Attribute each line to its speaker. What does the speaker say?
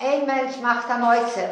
Speaker 1: Ein Mensch macht am Äußer.